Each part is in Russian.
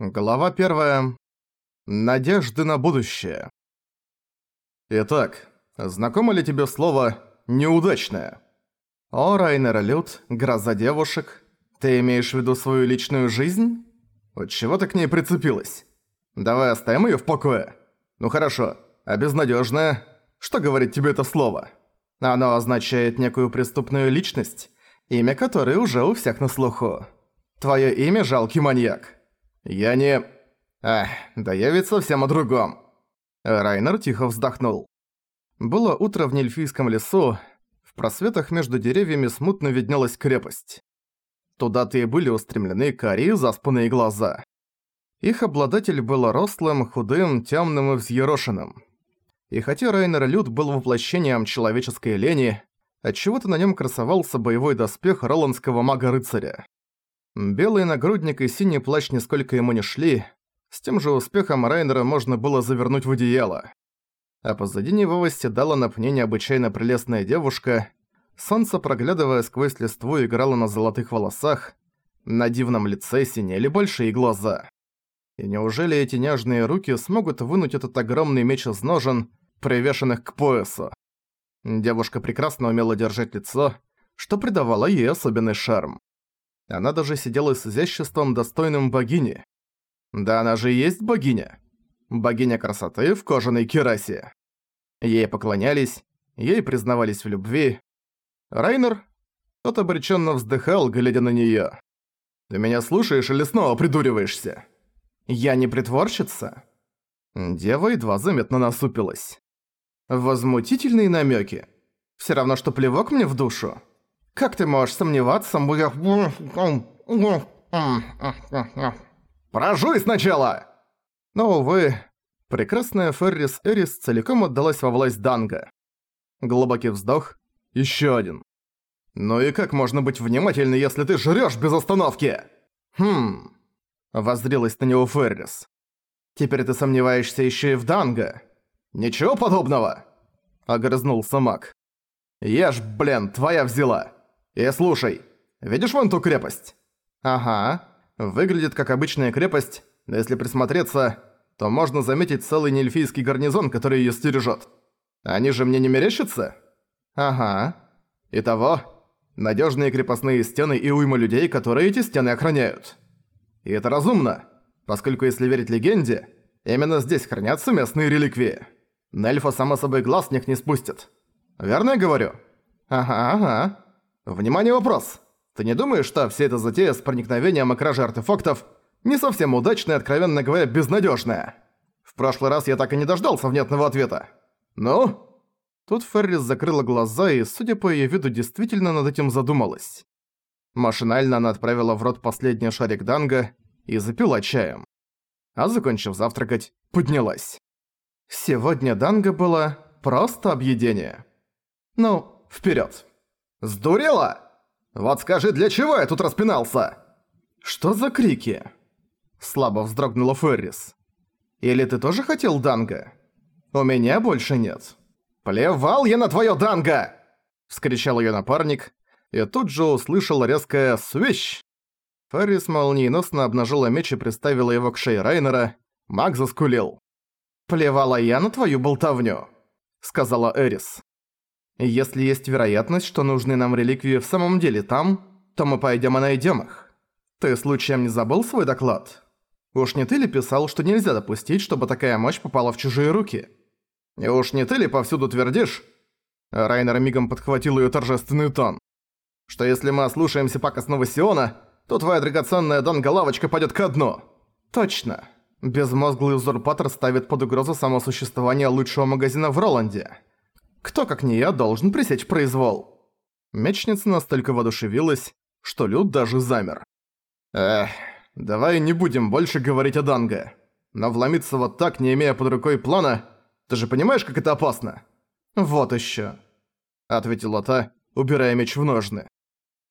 Глава первая. Надежды на будущее. Итак, знакомо ли тебе слово «неудачное»? О, Райнер Лют, гроза девушек. Ты имеешь в виду свою личную жизнь? Вот чего ты к ней прицепилась? Давай оставим её в покое. Ну хорошо, а безнадёжное? Что говорит тебе это слово? Оно означает некую преступную личность, имя которой уже у всех на слуху. Твоё имя – жалкий маньяк. «Я не...» «Ах, да я ведь совсем о другом». Райнер тихо вздохнул. Было утро в Нельфийском лесу, в просветах между деревьями смутно виднелась крепость. Туда-то и были устремлены кори заспанные глаза. Их обладатель был рослым, худым, тёмным и взъерошенным. И хотя Райнер Люд был воплощением человеческой лени, отчего-то на нём красовался боевой доспех роландского мага-рыцаря. Белый нагрудник и синий плащ нисколько ему не шли, с тем же успехом Райнера можно было завернуть в одеяло. А позади него восседала на пне необычайно прелестная девушка, солнце, проглядывая сквозь листву, играло на золотых волосах, на дивном лице синели большие глаза. И неужели эти нежные руки смогут вынуть этот огромный меч из ножен, привешенных к поясу? Девушка прекрасно умела держать лицо, что придавало ей особенный шарм. Она даже сидела с изяществом, достойным богини. Да она же и есть богиня. Богиня красоты в кожаной керасе. Ей поклонялись, ей признавались в любви. Райнер? Тот обреченно вздыхал, глядя на неё. «Ты меня слушаешь или снова придуриваешься?» «Я не притворщица?» Дева едва заметно насупилась. «Возмутительные намёки. Всё равно, что плевок мне в душу. Как ты можешь сомневаться, моя... Прожуй сначала! Но, увы, прекрасная Феррис Эрис целиком отдалась во власть Данга. Глубокий вздох. Еще один. Ну и как можно быть внимательной, если ты жрёшь без остановки? Хм... Воззрелась на него Феррис. Теперь ты сомневаешься еще и в Данга? Ничего подобного? Огрызнулся маг. Ешь, блин, твоя взяла. «И слушай, видишь вон ту крепость?» «Ага. Выглядит как обычная крепость, но если присмотреться, то можно заметить целый нельфийский гарнизон, который её стережёт. Они же мне не мерещатся?» «Ага. Итого, надёжные крепостные стены и уйма людей, которые эти стены охраняют. И это разумно, поскольку, если верить легенде, именно здесь хранятся местные реликвии. Нельфа, само собой, глаз с них не спустит. Верно я говорю?» «Ага, ага». Внимание, вопрос! Ты не думаешь, что вся эта затея с проникновением и кражей артефактов не совсем удачная откровенно говоря, безнадежная? В прошлый раз я так и не дождался внятного ответа. Ну? Тут Феррис закрыла глаза и, судя по её виду, действительно над этим задумалась. Машинально она отправила в рот последний шарик данга и запила чаем. А закончив завтракать, поднялась. Сегодня данга было просто объедение. Ну, вперед. «Сдурела? Вот скажи, для чего я тут распинался?» «Что за крики?» Слабо вздрогнула Феррис. «Или ты тоже хотел данга? У меня больше нет». «Плевал я на твоё данга!» Вскричал её напарник, и тут же услышал резкое «свищ». Феррис молниеносно обнажила меч и приставила его к шее Райнера. Маг заскулил. «Плевала я на твою болтовню», — сказала Эрис. Если есть вероятность, что нужные нам реликвии в самом деле там, то мы пойдем и найдем их. Ты случаем не забыл свой доклад? Уж не ты ли писал, что нельзя допустить, чтобы такая мощь попала в чужие руки? И уж не ты ли повсюду твердишь? Райнер мигом подхватил ее торжественный тон. Что если мы ослушаемся пакостного Сиона, то твоя драгоценная Донга-лавочка пойдет ко дну. Точно. Безмозглый узурпатор ставит под угрозу само существование лучшего магазина в Роланде. Кто, как не я, должен пресечь произвол?» Мечница настолько воодушевилась, что Люд даже замер. «Эх, давай не будем больше говорить о Данго. Но вломиться вот так, не имея под рукой плана, ты же понимаешь, как это опасно?» «Вот ещё», — ответила та, убирая меч в ножны.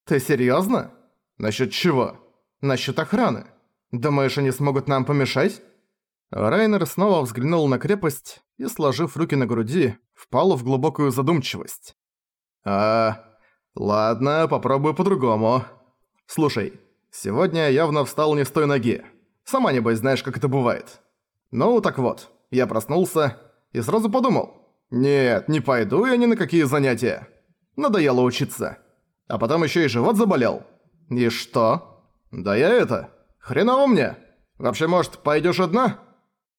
«Ты серьёзно? Насчёт чего? Насчёт охраны? Думаешь, они смогут нам помешать?» Райнер снова взглянул на крепость и, сложив руки на груди, впал в глубокую задумчивость. «А, ладно, попробую по-другому. Слушай, сегодня я явно встал не с той ноги. Сама небось знаешь, как это бывает. Ну, так вот, я проснулся и сразу подумал. Нет, не пойду я ни на какие занятия. Надоело учиться. А потом еще и живот заболел. И что? Да я это... Хреново мне. Вообще, может, пойдешь одна?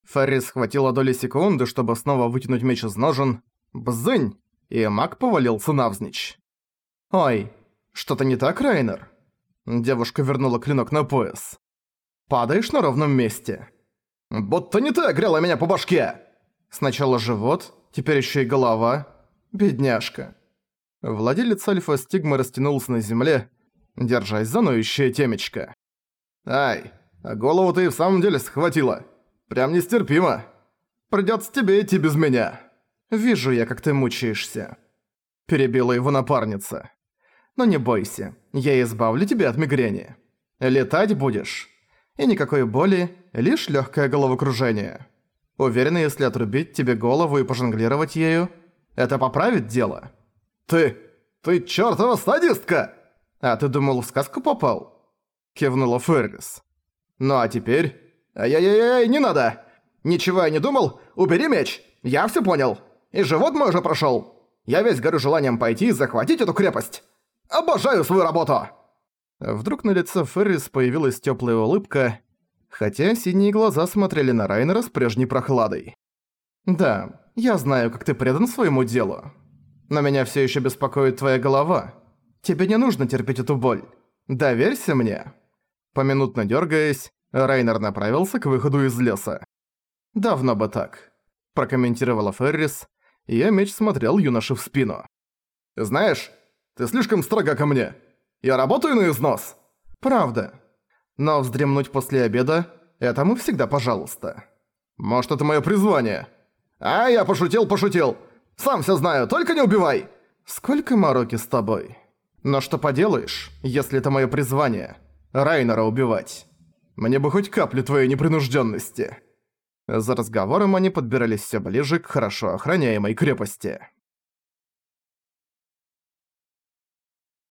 Феррис схватила доли секунды, чтобы снова вытянуть меч из ножен. Бзынь! И маг повалился навзничь. «Ой, что-то не так, Райнер?» Девушка вернула клинок на пояс. «Падаешь на ровном месте». «Будто не ты огрела меня по башке!» Сначала живот, теперь еще и голова. Бедняжка. Владелец альфа-стигмы растянулся на земле, держась за ноющее темечко. «Ай, а голову ты и в самом деле схватила. Прям нестерпимо. Придётся тебе идти без меня». «Вижу я, как ты мучаешься», – перебила его напарница. «Но не бойся, я избавлю тебя от мигрени. Летать будешь. И никакой боли, лишь легкое головокружение. Уверена, если отрубить тебе голову и пожонглировать ею, это поправит дело». «Ты... ты чёртова садистка!» «А ты думал, в сказку попал?» Кивнула Фергас. «Ну а теперь...» «Ай-яй-яй, не надо! Ничего я не думал, убери меч! Я всё понял!» И живот мой уже прошёл. Я весь горю желанием пойти и захватить эту крепость. Обожаю свою работу!» Вдруг на лице Феррис появилась тёплая улыбка, хотя синие глаза смотрели на Райнера с прежней прохладой. «Да, я знаю, как ты предан своему делу. Но меня всё ещё беспокоит твоя голова. Тебе не нужно терпеть эту боль. Доверься мне». Поминутно дёргаясь, Райнер направился к выходу из леса. «Давно бы так», – прокомментировала Феррис, я меч смотрел юноше в спину. «Знаешь, ты слишком строга ко мне. Я работаю на износ». «Правда. Но вздремнуть после обеда – это мы всегда пожалуйста». «Может, это мое призвание?» «А, я пошутил, пошутил. Сам все знаю, только не убивай!» «Сколько мороки с тобой? Но что поделаешь, если это мое призвание? Райнера убивать. Мне бы хоть каплю твоей непринужденности. За разговором они подбирались все ближе к хорошо охраняемой крепости.